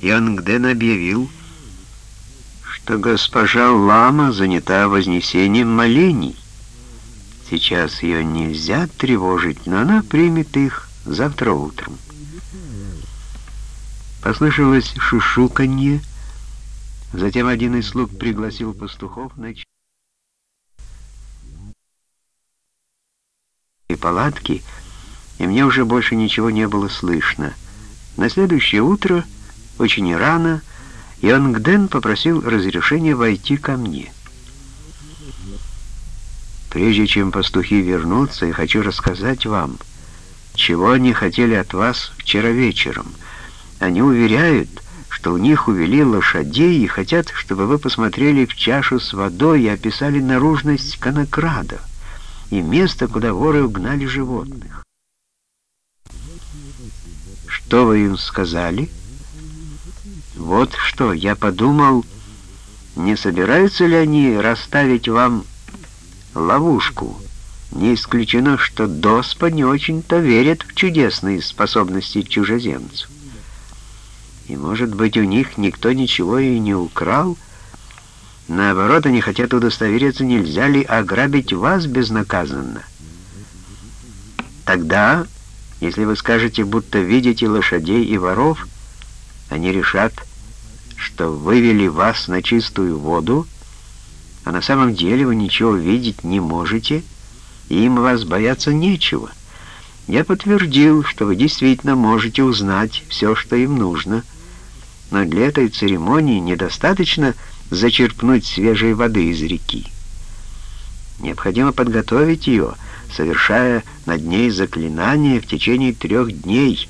Янгден объявил, что госпожа Лама занята вознесением молений. Сейчас ее нельзя тревожить, но она примет их завтра утром. Послышалось шушуканье, затем один из слуг пригласил пастухов на и палатки, и мне уже больше ничего не было слышно. На следующее утро, очень рано, Йонгден попросил разрешения войти ко мне. Прежде чем пастухи вернутся, я хочу рассказать вам, чего они хотели от вас вчера вечером. Они уверяют, что у них увели лошадей и хотят, чтобы вы посмотрели в чашу с водой и описали наружность конокрада и место, куда воры угнали животных. Что вы им сказали? Вот что, я подумал, не собираются ли они расставить вам ловушку. Не исключено, что Доспа не очень-то верит в чудесные способности чужеземцев. И, может быть, у них никто ничего и не украл. Наоборот, они хотят удостовериться, нельзя ли ограбить вас безнаказанно. Тогда, если вы скажете, будто видите лошадей и воров, они решат, что вывели вас на чистую воду, а на самом деле вы ничего видеть не можете, и им вас бояться нечего. Я подтвердил, что вы действительно можете узнать все, что им нужно, но для этой церемонии недостаточно зачерпнуть свежей воды из реки. Необходимо подготовить ее, совершая над ней заклинание в течение трех дней,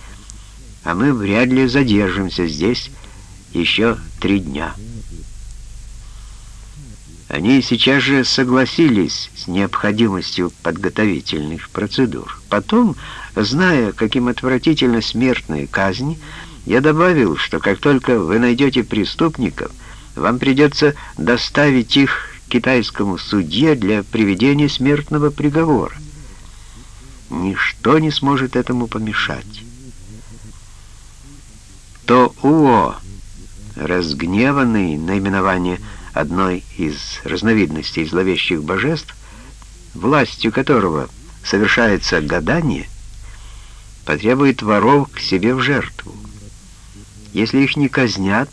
а мы вряд ли задержимся здесь еще три дня». Они сейчас же согласились с необходимостью подготовительных процедур. Потом, зная, каким отвратительно смертная казнь, я добавил, что как только вы найдете преступников, вам придется доставить их китайскому судье для приведения смертного приговора. Ничто не сможет этому помешать. То Уо, разгневанный наименование одной из разновидностей зловещих божеств, властью которого совершается гадание, потребует воров к себе в жертву. Если их не казнят,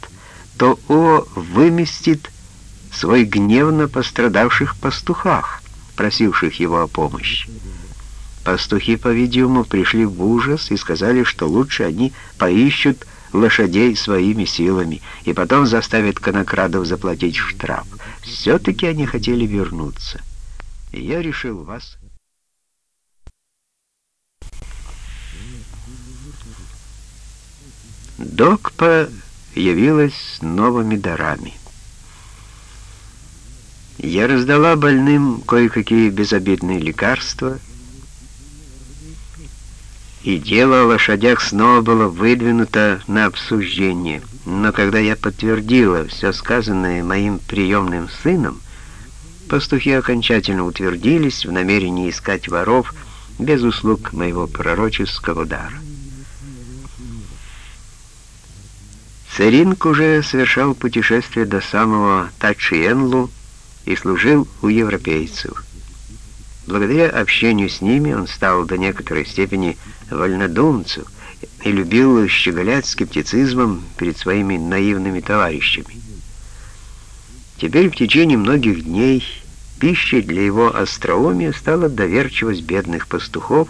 то О выместит свой гнев на пострадавших пастухах, просивших его о помощи. Пастухи, по-видимому, пришли в ужас и сказали, что лучше они поищут лошадей своими силами и потом заставят конокрадов заплатить штраф. Все-таки они хотели вернуться. И я решил вас... Докпа явилась с новыми дарами. Я раздала больным кое-какие безобидные лекарства — и дело о лошадях снова было выдвинуто на обсуждение. Но когда я подтвердила все сказанное моим приемным сыном, пастухи окончательно утвердились в намерении искать воров без услуг моего пророческого дара. Церинг уже совершал путешествие до самого Тачиенлу и служил у европейцев. Благодаря общению с ними он стал до некоторой степени вольнодумцем и любил щеголять скептицизмом перед своими наивными товарищами. Теперь в течение многих дней пищей для его остроумия стала доверчивость бедных пастухов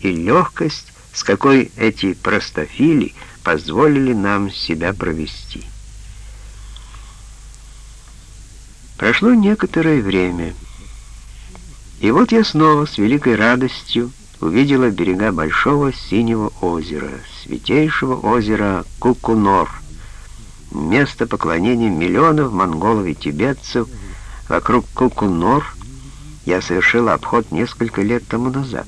и легкость, с какой эти простофили позволили нам себя провести. Прошло некоторое время, и вот я снова с великой радостью увидела берега большого синего озера, святейшего озера Кукунор, место поклонения миллионов монголов и тибетцев. Вокруг Кукунор я совершила обход несколько лет тому назад.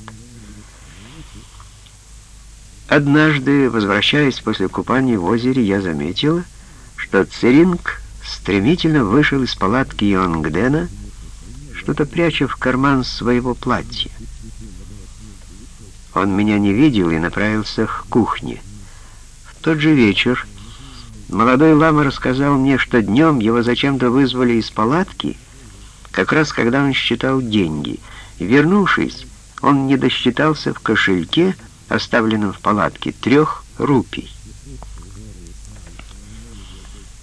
Однажды, возвращаясь после купания в озере, я заметила, что Церинг стремительно вышел из палатки Йонгдена, что-то пряча в карман своего платья. Он меня не видел и направился к кухне. В тот же вечер Молодой лама рассказал мне, что днем его зачем-то вызвали из палатки, как раз когда он считал деньги. Вернувшись, он не досчитался в кошельке, оставленном в палатке, трех рупий.